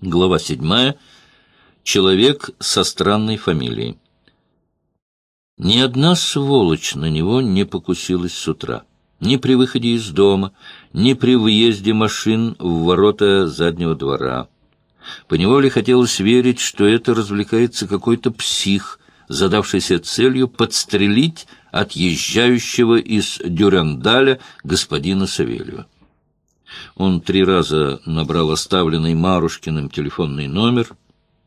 Глава седьмая. Человек со странной фамилией. Ни одна сволочь на него не покусилась с утра. Ни при выходе из дома, ни при въезде машин в ворота заднего двора. Поневоле хотелось верить, что это развлекается какой-то псих, задавшийся целью подстрелить отъезжающего из Дюрендаля господина Савельева. Он три раза набрал оставленный Марушкиным телефонный номер.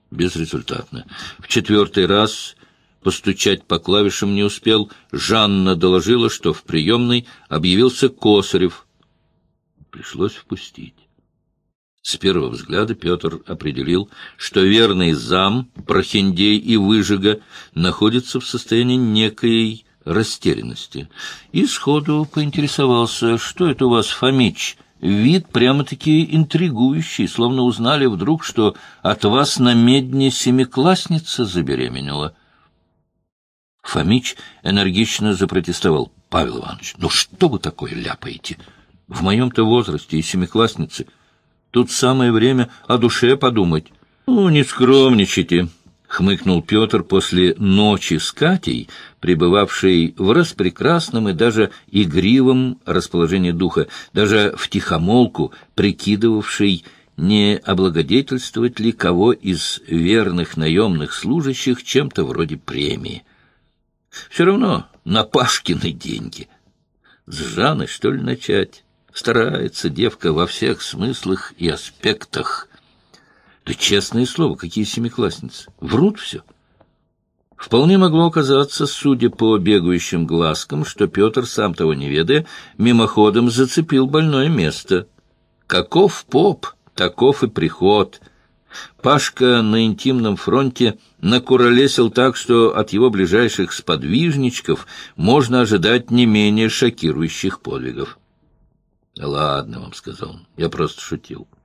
Безрезультатно. В четвертый раз постучать по клавишам не успел. Жанна доложила, что в приемной объявился Косарев. Пришлось впустить. С первого взгляда Петр определил, что верный зам, прохиндей и выжига находится в состоянии некой растерянности. И сходу поинтересовался, что это у вас, Фомич, Вид прямо-таки интригующий, словно узнали вдруг, что от вас на медне семиклассница забеременела. Фомич энергично запротестовал. — Павел Иванович, ну что вы такое ляпаете? В моем-то возрасте и семиклассницы. Тут самое время о душе подумать. — Ну, не скромничайте, — хмыкнул Петр после ночи с Катей, пребывавшей в распрекрасном и даже игривом расположении духа, даже в тихомолку прикидывавшей, не облагодетельствовать ли кого из верных наемных служащих чем-то вроде премии. Все равно на Пашкины деньги. С Жанной, что ли, начать? Старается девка во всех смыслах и аспектах — да честное слово, какие семиклассницы. Врут все. Вполне могло оказаться, судя по бегающим глазкам, что Петр, сам того не ведая, мимоходом зацепил больное место. Каков поп, таков и приход. Пашка на интимном фронте накуролесил так, что от его ближайших сподвижничков можно ожидать не менее шокирующих подвигов. — Ладно вам, — сказал он, — я просто шутил. —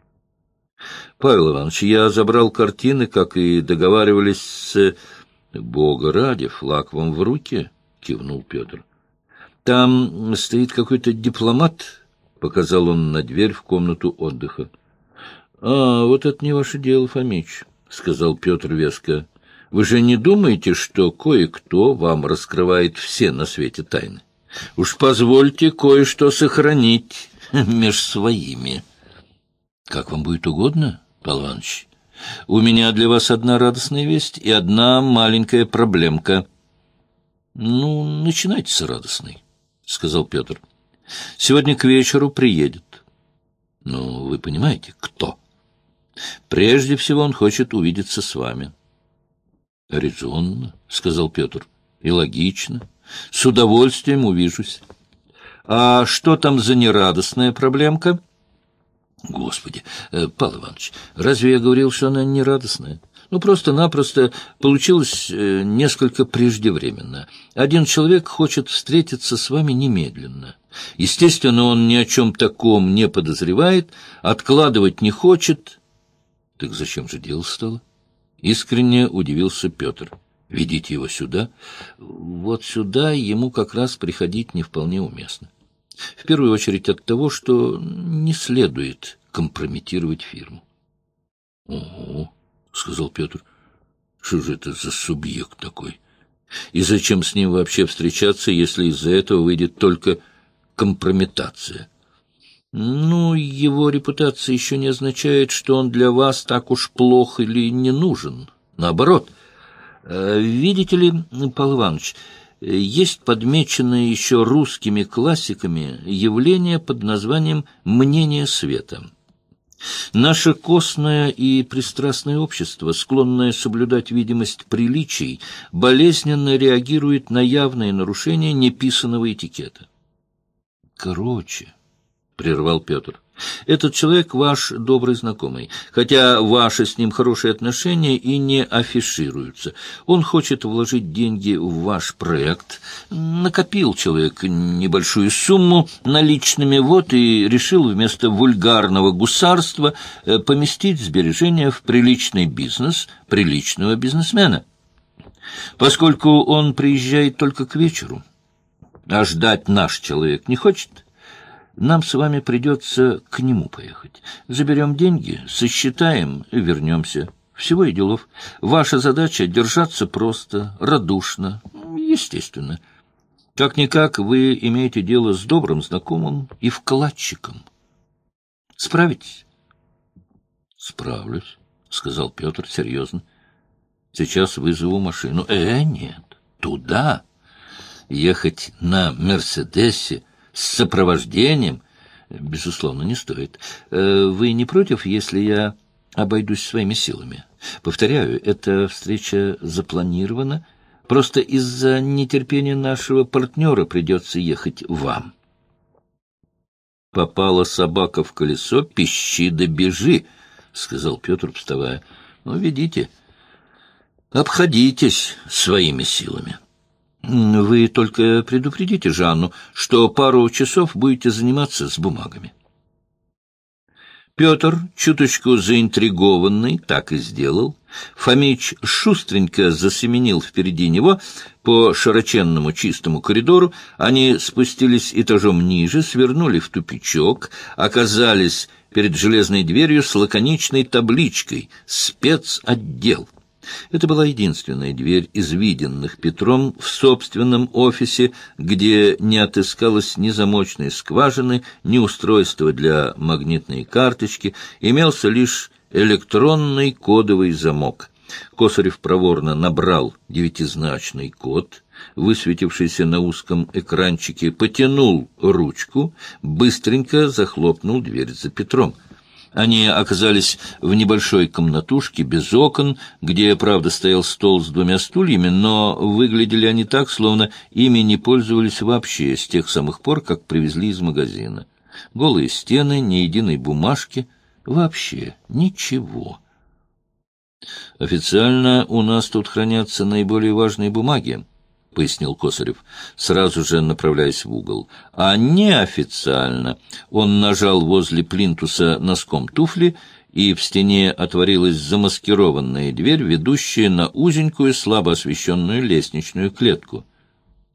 Павел Иванович, я забрал картины, как и договаривались с... — Бога ради, флаг вам в руки, — кивнул Петр. — Там стоит какой-то дипломат, — показал он на дверь в комнату отдыха. — А, вот это не ваше дело, Фомич, — сказал Петр веско. — Вы же не думаете, что кое-кто вам раскрывает все на свете тайны? Уж позвольте кое-что сохранить меж своими. —— Как вам будет угодно, Павел Иванович. У меня для вас одна радостная весть и одна маленькая проблемка. — Ну, начинайте с радостной, — сказал Петр. — Сегодня к вечеру приедет. — Ну, вы понимаете, кто? — Прежде всего он хочет увидеться с вами. — Резонно, — сказал Петр, — и логично. С удовольствием увижусь. — А что там за нерадостная проблемка? — Господи, э, Павел Иванович, разве я говорил, что она не радостная? Ну, просто-напросто получилось э, несколько преждевременно. Один человек хочет встретиться с вами немедленно. Естественно, он ни о чем таком не подозревает, откладывать не хочет. Так зачем же дело стало? Искренне удивился Петр. Ведите его сюда. Вот сюда ему как раз приходить не вполне уместно. В первую очередь от того, что не следует компрометировать фирму. — Ого, — сказал Петр, — что же это за субъект такой? И зачем с ним вообще встречаться, если из-за этого выйдет только компрометация? Ну, его репутация еще не означает, что он для вас так уж плох или не нужен. Наоборот. Э, видите ли, Павел Иванович, есть подмеченное еще русскими классиками явление под названием «мнение света». Наше костное и пристрастное общество, склонное соблюдать видимость приличий, болезненно реагирует на явные нарушения неписанного этикета. Короче, — прервал Петр, этот человек ваш добрый знакомый, хотя ваши с ним хорошие отношения и не афишируются. Он хочет вложить деньги в ваш проект. Накопил человек небольшую сумму наличными, вот и решил вместо вульгарного гусарства э, поместить сбережения в приличный бизнес приличного бизнесмена. Поскольку он приезжает только к вечеру, а ждать наш человек не хочет, нам с вами придется к нему поехать. Заберем деньги, сосчитаем и вернемся. Всего и делов. Ваша задача — держаться просто, радушно, естественно. Как-никак вы имеете дело с добрым знакомым и вкладчиком. Справитесь? — Справлюсь, — сказал Петр серьезно. — Сейчас вызову машину. Э, нет, туда. Ехать на «Мерседесе» с сопровождением, безусловно, не стоит. Э, вы не против, если я обойдусь своими силами? Повторяю, эта встреча запланирована, просто из-за нетерпения нашего партнера придется ехать вам. Попала собака в колесо, пищи да бежи, — сказал Петр, вставая. — Ну, ведите, обходитесь своими силами. Вы только предупредите Жанну, что пару часов будете заниматься с бумагами. Петр, чуточку заинтригованный, так и сделал. Фомич шустренько засеменил впереди него по широченному чистому коридору. Они спустились этажом ниже, свернули в тупичок, оказались перед железной дверью с лаконичной табличкой «Спецотдел». Это была единственная дверь из виденных Петром в собственном офисе, где не отыскалось ни замочной скважины, ни устройства для магнитной карточки, имелся лишь электронный кодовый замок. Косарев проворно набрал девятизначный код, высветившийся на узком экранчике, потянул ручку, быстренько захлопнул дверь за Петром — они оказались в небольшой комнатушке без окон, где, правда, стоял стол с двумя стульями, но выглядели они так, словно ими не пользовались вообще с тех самых пор, как привезли из магазина. Голые стены, ни единой бумажки, вообще ничего. Официально у нас тут хранятся наиболее важные бумаги, — пояснил Косарев, сразу же направляясь в угол. А неофициально он нажал возле плинтуса носком туфли, и в стене отворилась замаскированная дверь, ведущая на узенькую, слабо освещенную лестничную клетку.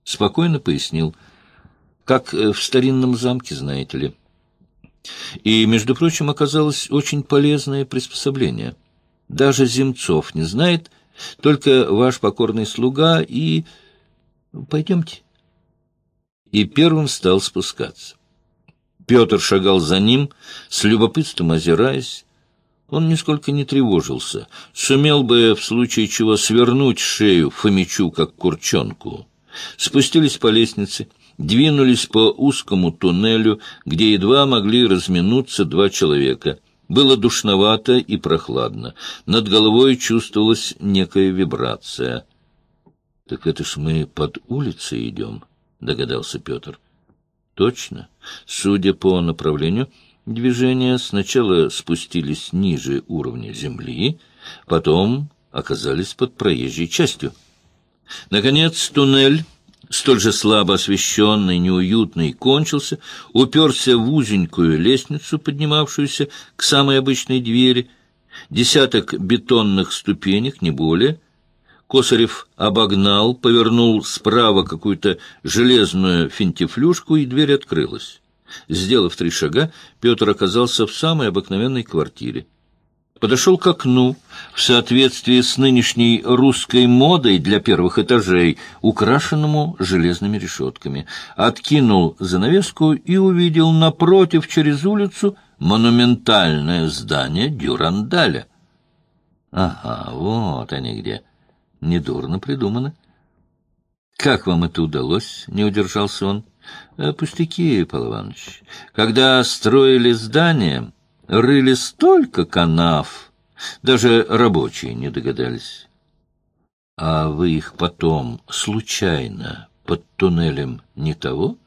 Спокойно пояснил, как э, в старинном замке, знаете ли. И, между прочим, оказалось очень полезное приспособление. Даже Земцов не знает, только ваш покорный слуга и... Пойдемте. И первым стал спускаться. Петр шагал за ним, с любопытством озираясь. Он нисколько не тревожился. Сумел бы, в случае чего, свернуть шею Фомичу, как курчонку. Спустились по лестнице, двинулись по узкому туннелю, где едва могли разминуться два человека. Было душновато и прохладно. Над головой чувствовалась некая вибрация — так это ж мы под улицей идем, — догадался Петр. — Точно. Судя по направлению движения, сначала спустились ниже уровня земли, потом оказались под проезжей частью. Наконец туннель, столь же слабо освещенный, неуютный, кончился, уперся в узенькую лестницу, поднимавшуюся к самой обычной двери, десяток бетонных ступенек, не более — Косарев обогнал, повернул справа какую-то железную финтифлюшку, и дверь открылась. Сделав три шага, Петр оказался в самой обыкновенной квартире. Подошел к окну, в соответствии с нынешней русской модой для первых этажей, украшенному железными решетками. Откинул занавеску и увидел напротив, через улицу, монументальное здание Дюрандаля. Ага, вот они где. Недурно придумано. Как вам это удалось? Не удержался он. «Э, пустяки, Павел Иванович. Когда строили здание, рыли столько канав, даже рабочие не догадались. А вы их потом случайно под туннелем не того?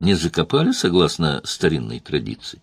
Не закопали, согласно старинной традиции?